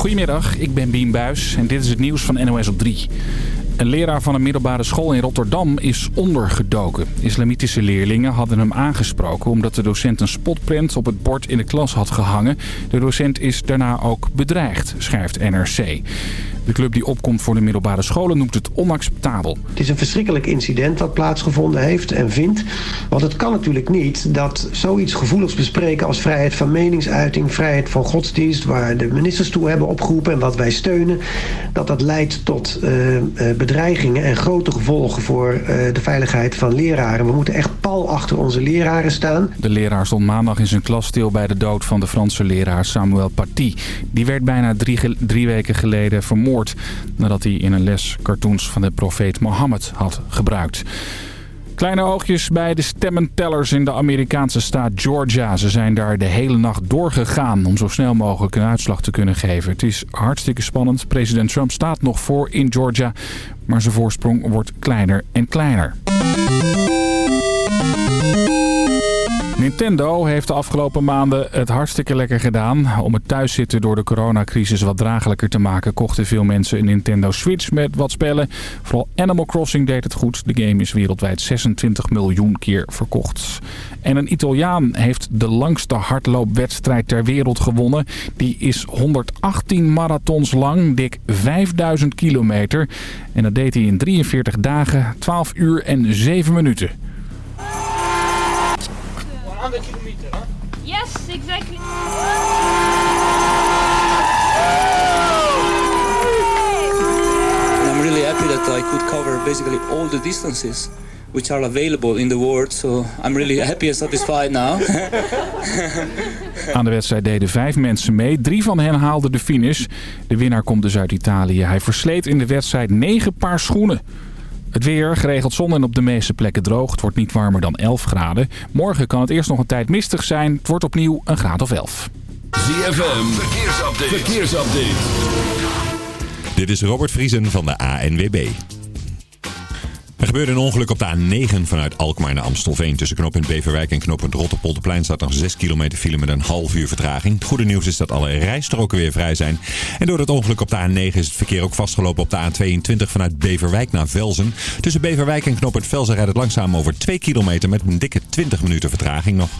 Goedemiddag, ik ben Bien Buis en dit is het nieuws van NOS op 3. Een leraar van een middelbare school in Rotterdam is ondergedoken. Islamitische leerlingen hadden hem aangesproken omdat de docent een spotprint op het bord in de klas had gehangen. De docent is daarna ook bedreigd, schrijft NRC. De club die opkomt voor de middelbare scholen noemt het onacceptabel. Het is een verschrikkelijk incident dat plaatsgevonden heeft en vindt. Want het kan natuurlijk niet dat zoiets gevoeligs bespreken als vrijheid van meningsuiting, vrijheid van godsdienst, waar de ministers toe hebben opgeroepen en wat wij steunen, dat dat leidt tot uh, bedreigingen en grote gevolgen voor uh, de veiligheid van leraren. We moeten echt pal achter onze leraren staan. De leraar stond maandag in zijn klas stil bij de dood van de Franse leraar Samuel Paty. Die werd bijna drie, drie weken geleden vermoord nadat hij in een les cartoons van de profeet Mohammed had gebruikt. Kleine oogjes bij de stemmentellers in de Amerikaanse staat Georgia. Ze zijn daar de hele nacht doorgegaan om zo snel mogelijk een uitslag te kunnen geven. Het is hartstikke spannend. President Trump staat nog voor in Georgia, maar zijn voorsprong wordt kleiner en kleiner. Nintendo heeft de afgelopen maanden het hartstikke lekker gedaan. Om het thuiszitten door de coronacrisis wat draaglijker te maken... kochten veel mensen een Nintendo Switch met wat spellen. Vooral Animal Crossing deed het goed. De game is wereldwijd 26 miljoen keer verkocht. En een Italiaan heeft de langste hardloopwedstrijd ter wereld gewonnen. Die is 118 marathons lang, dik 5000 kilometer. En dat deed hij in 43 dagen, 12 uur en 7 minuten. 100 kilometer, huh? Yes, exactly. And I'm really happy that I could cover basically all the distances which are available in the world. So I'm really happy and satisfied now. Aan de wedstrijd deden vijf mensen mee. Drie van hen haalden de finish. De winnaar komt dus uit Italië. Hij versleet in de wedstrijd negen paar schoenen. Het weer, geregeld zon en op de meeste plekken droog. Het wordt niet warmer dan 11 graden. Morgen kan het eerst nog een tijd mistig zijn. Het wordt opnieuw een graad of 11. ZFM, verkeersupdate. verkeersupdate. Dit is Robert Vriesen van de ANWB. Er gebeurde een ongeluk op de A9 vanuit Alkmaar naar Amstelveen. Tussen knooppunt Beverwijk en knooppunt Rotterpolderplein staat nog 6 kilometer file met een half uur vertraging. Het goede nieuws is dat alle rijstroken weer vrij zijn. En door het ongeluk op de A9 is het verkeer ook vastgelopen op de A22 vanuit Beverwijk naar Velzen. Tussen Beverwijk en knooppunt Velzen rijdt het langzaam over 2 kilometer met een dikke 20 minuten vertraging nog.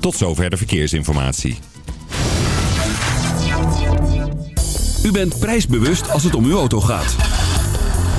Tot zover de verkeersinformatie. U bent prijsbewust als het om uw auto gaat.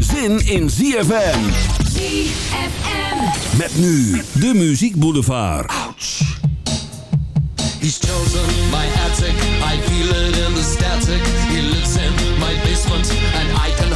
zin in ZFM. ZFM. Met nu de Muziek Boulevard. He's chosen my attic, I feel it in the static. He lives in my basement, and I can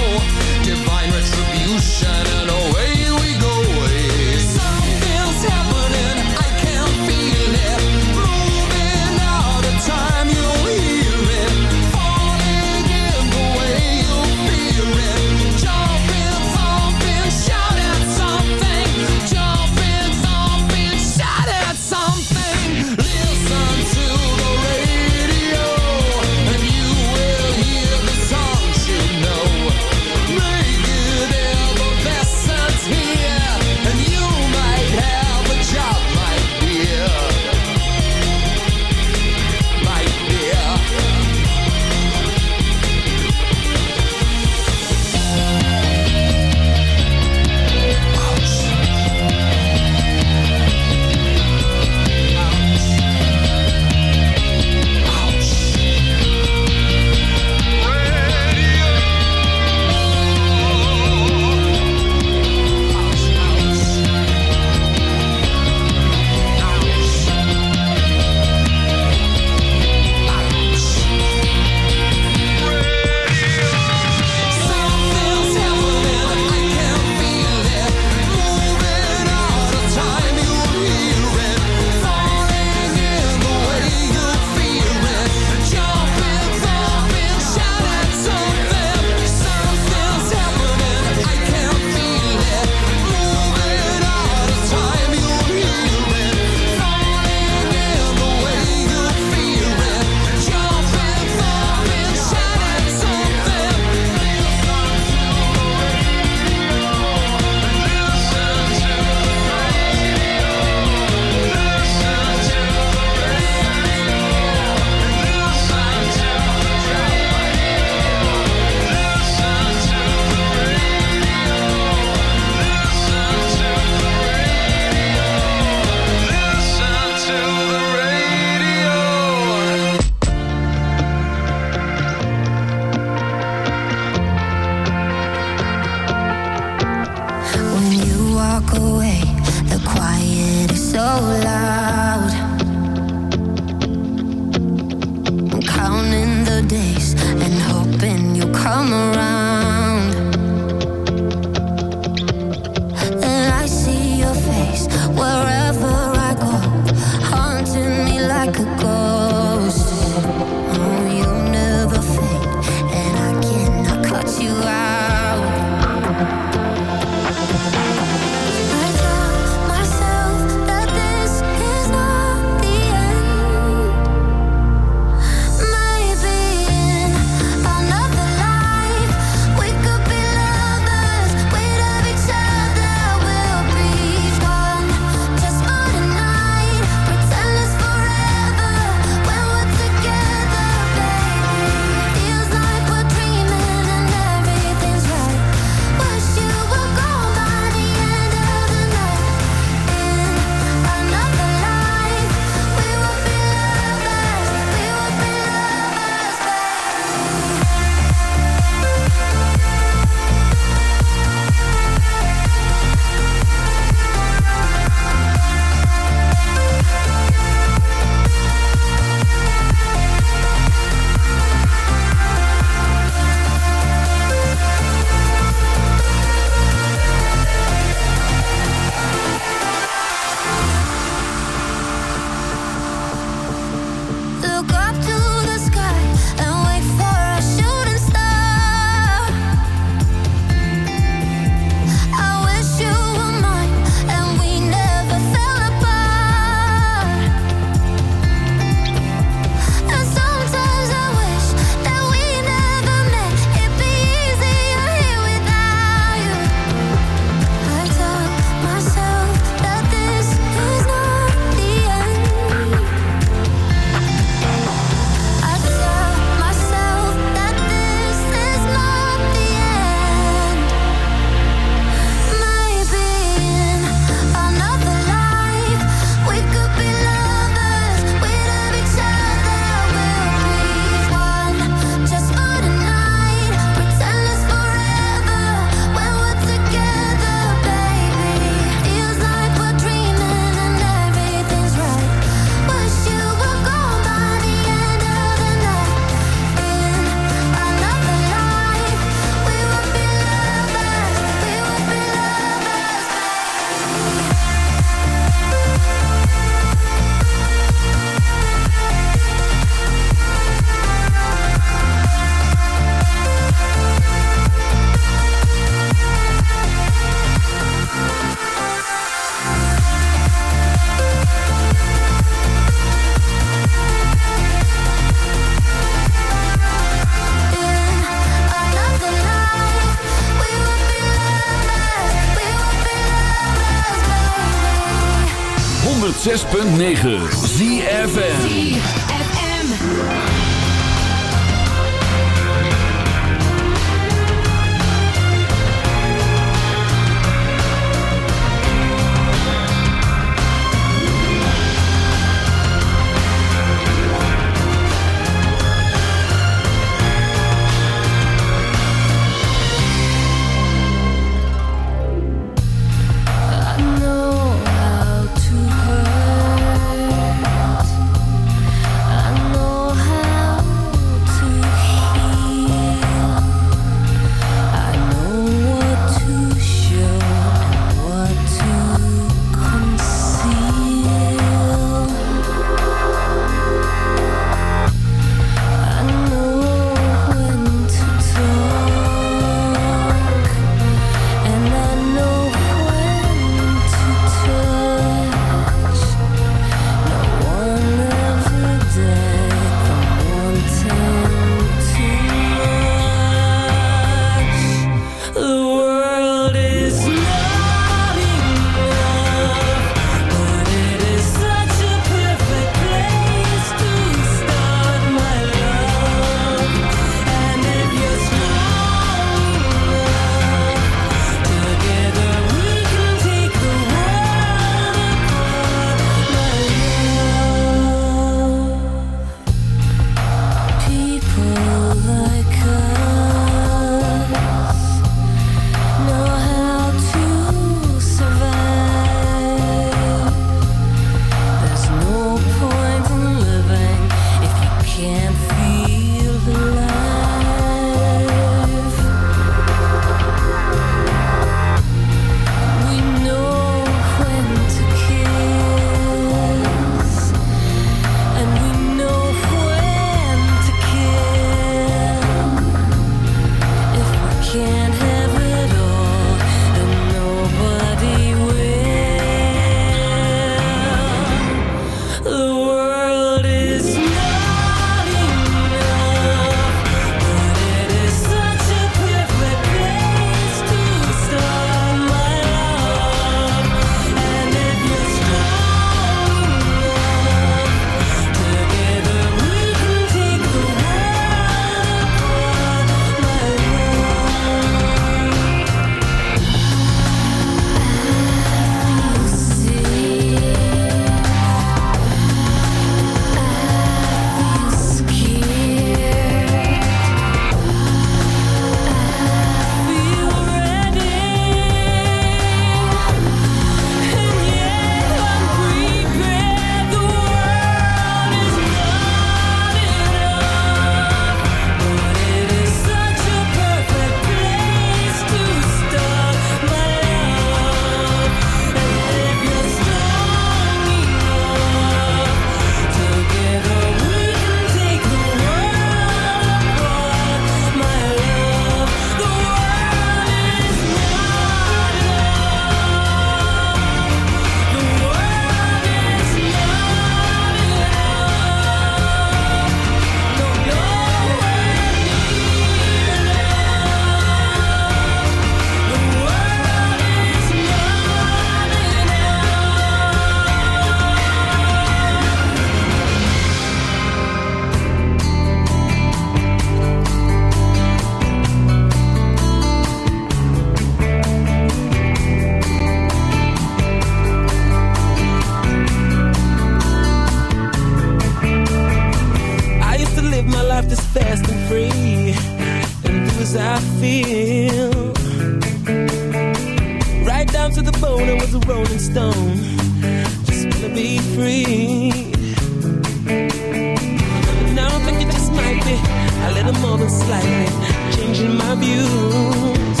changing my views.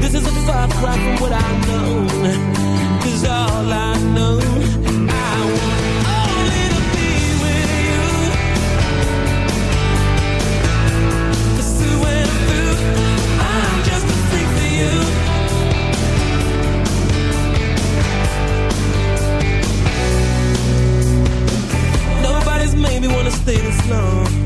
This is a far cry from what I know. Cause all I know, I want only to be with you. I'm just a freak for you. Nobody's made me wanna stay this long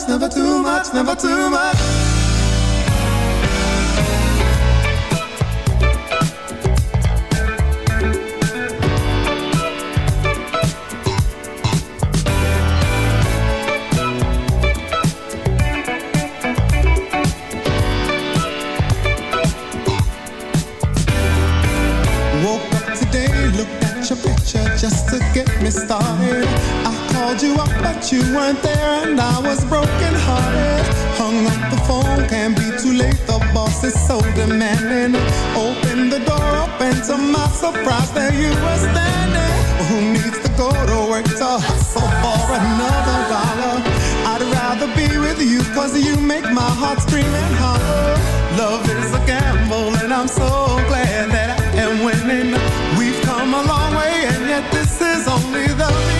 Much, never too much, never too much. Woke up today, The is so demanding. Open the door up, and to my surprise, there you were standing. Who needs to go to work to hustle for another dollar? I'd rather be with you, cause you make my heart scream and holler. Love is a gamble, and I'm so glad that I am winning. We've come a long way, and yet this is only the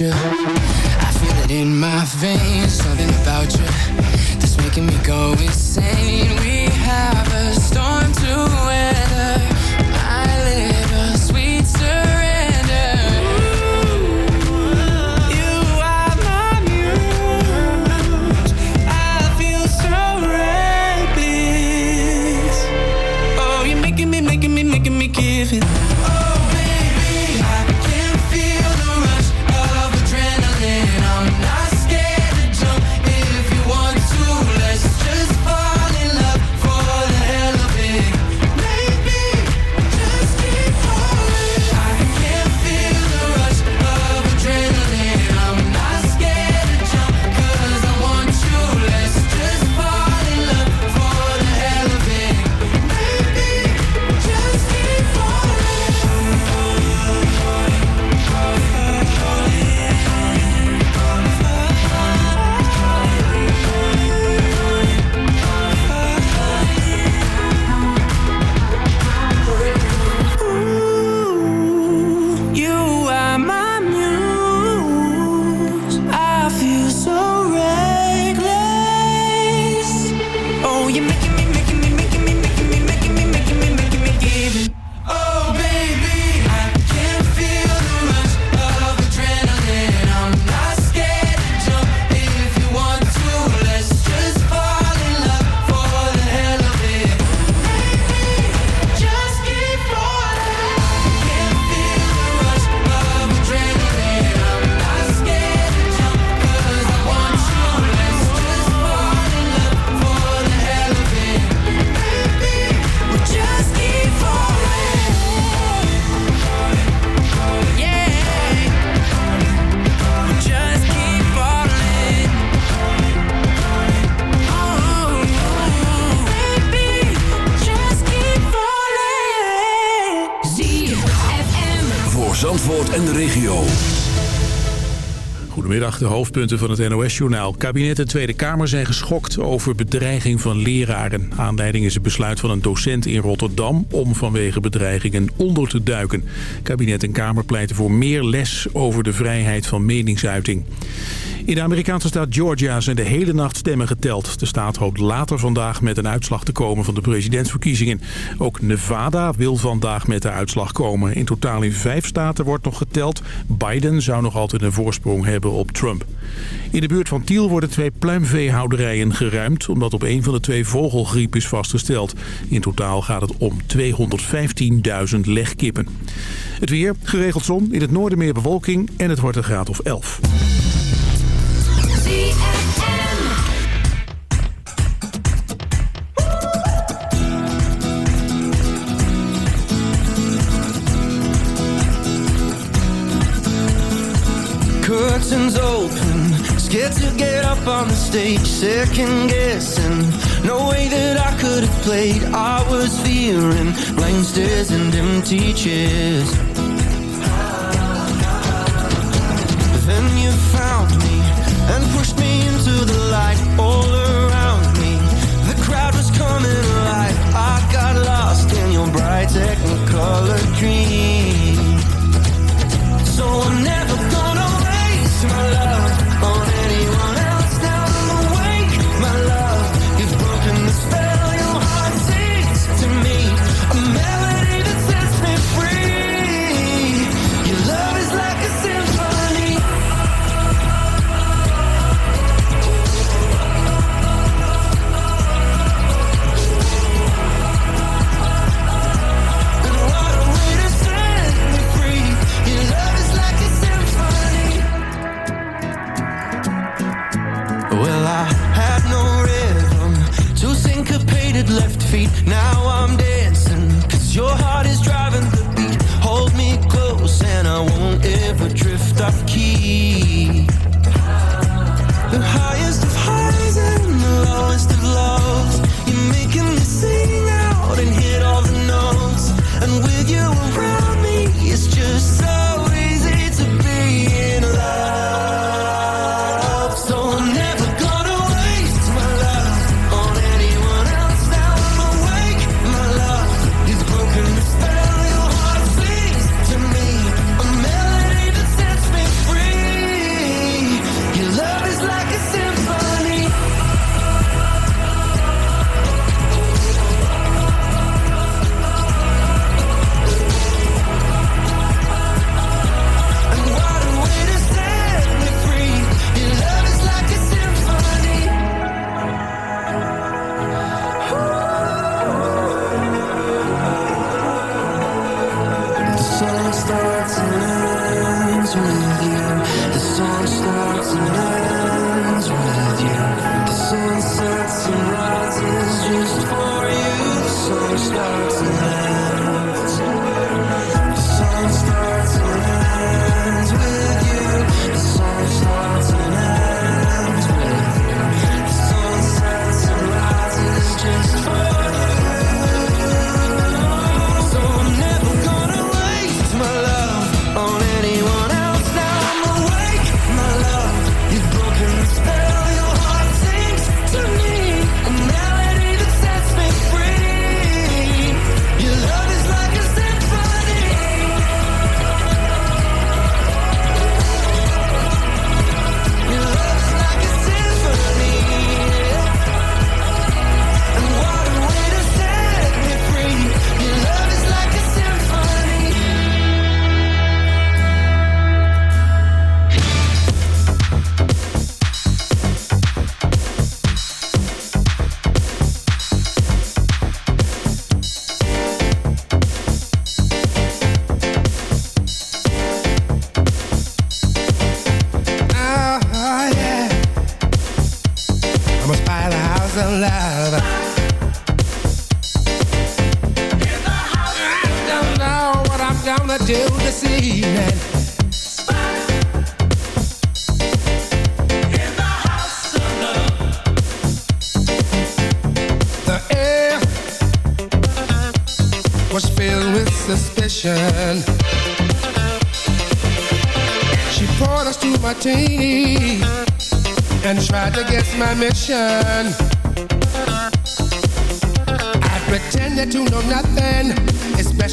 around you. I feel it in my veins Something about you That's making me go insane. We have De hoofdpunten van het NOS-journaal. Kabinet en Tweede Kamer zijn geschokt over bedreiging van leraren. Aanleiding is het besluit van een docent in Rotterdam... om vanwege bedreigingen onder te duiken. Kabinet en Kamer pleiten voor meer les over de vrijheid van meningsuiting. In de Amerikaanse staat Georgia zijn de hele nacht stemmen geteld. De staat hoopt later vandaag met een uitslag te komen van de presidentsverkiezingen. Ook Nevada wil vandaag met de uitslag komen. In totaal in vijf staten wordt nog geteld. Biden zou nog altijd een voorsprong hebben op Trump. In de buurt van Tiel worden twee pluimveehouderijen geruimd... omdat op een van de twee vogelgriep is vastgesteld. In totaal gaat het om 215.000 legkippen. Het weer, geregeld zon, in het noorden meer bewolking... en het wordt een graad of 11. second guessing. No way that I could have played I was fearing. Blank stares and empty chairs. Then you found me color dream.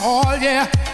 Oh, oh yeah.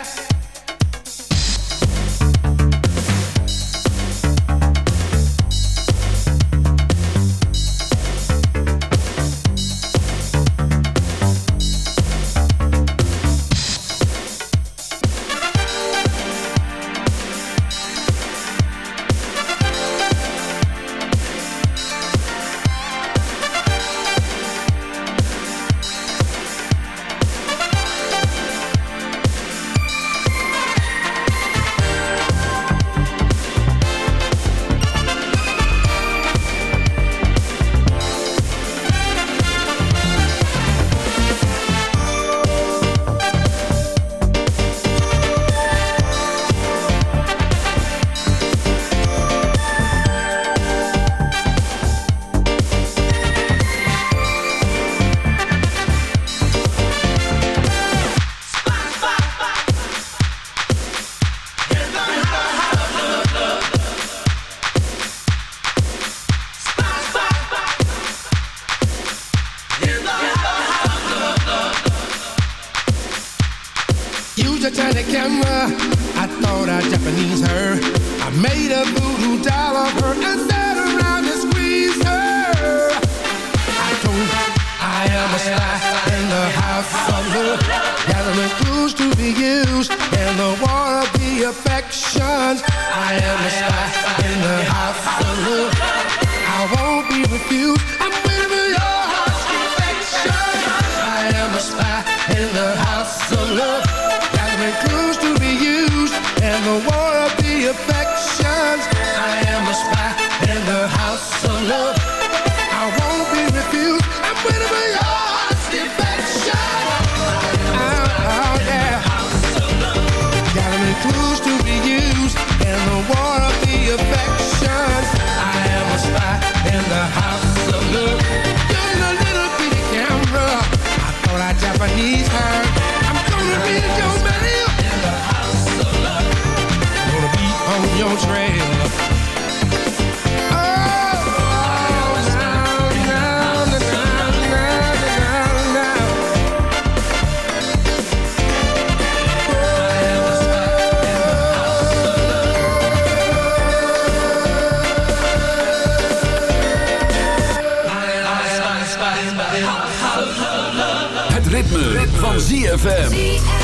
Your man. ZFM.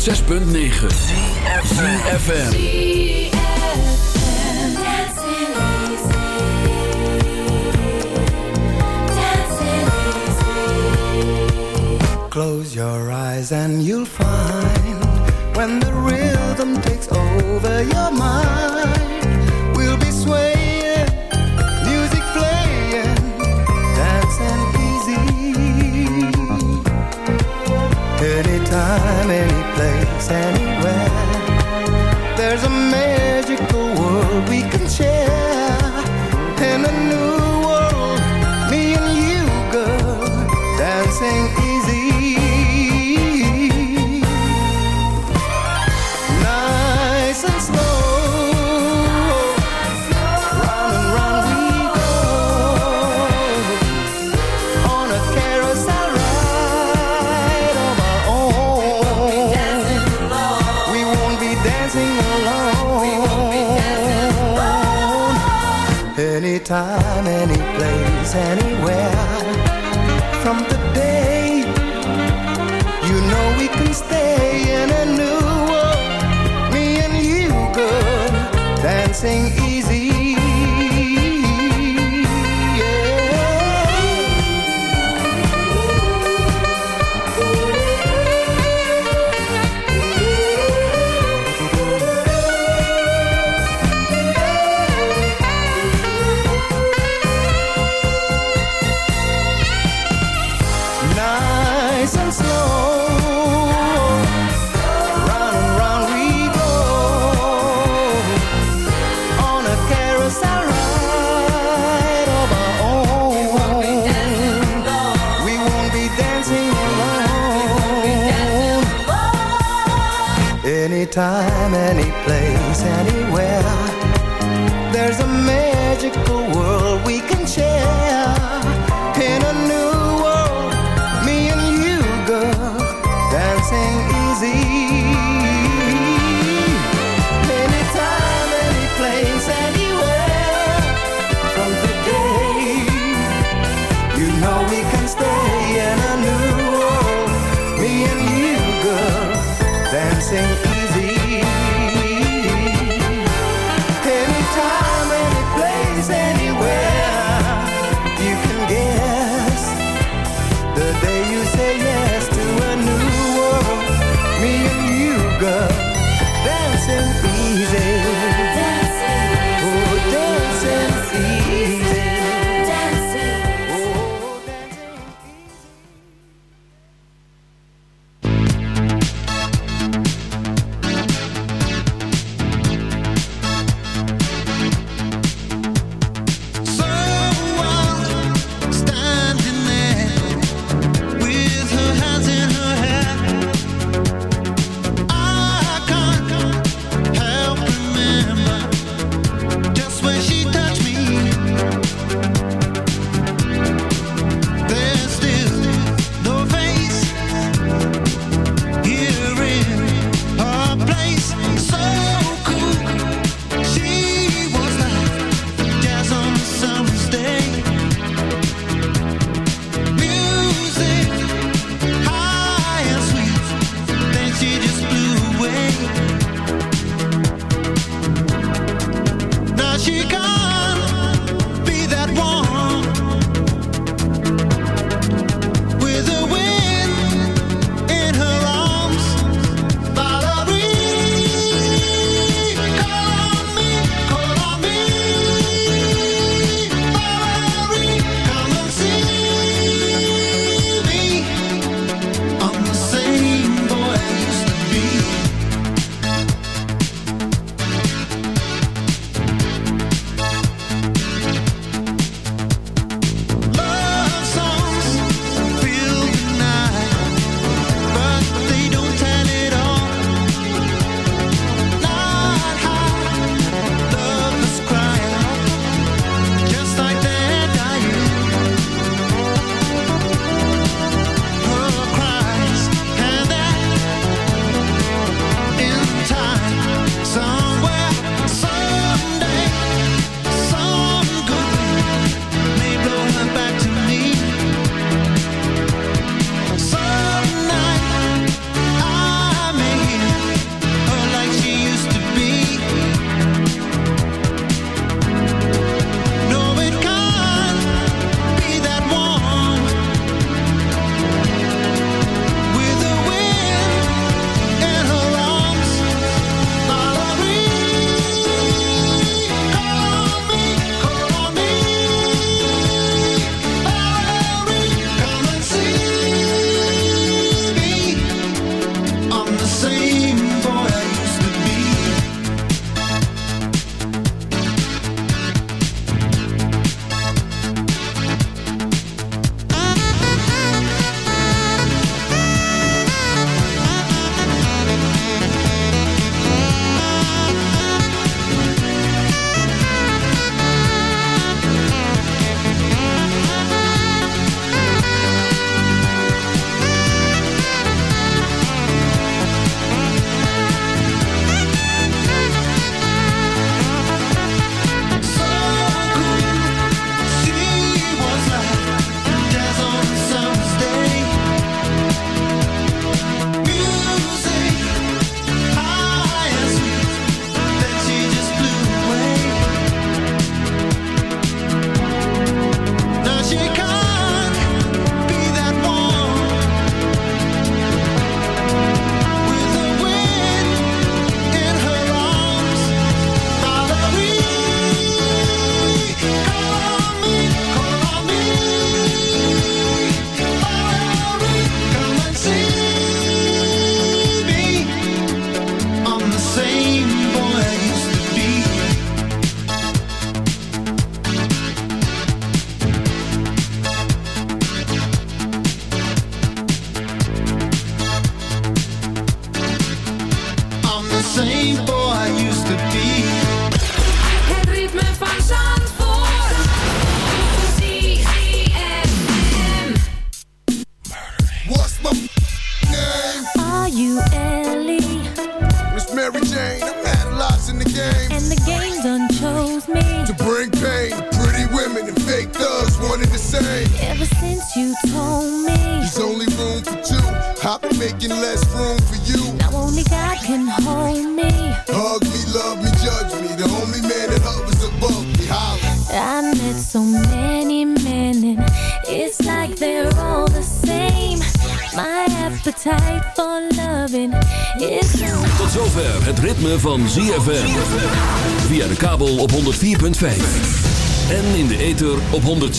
106.9 and Anytime,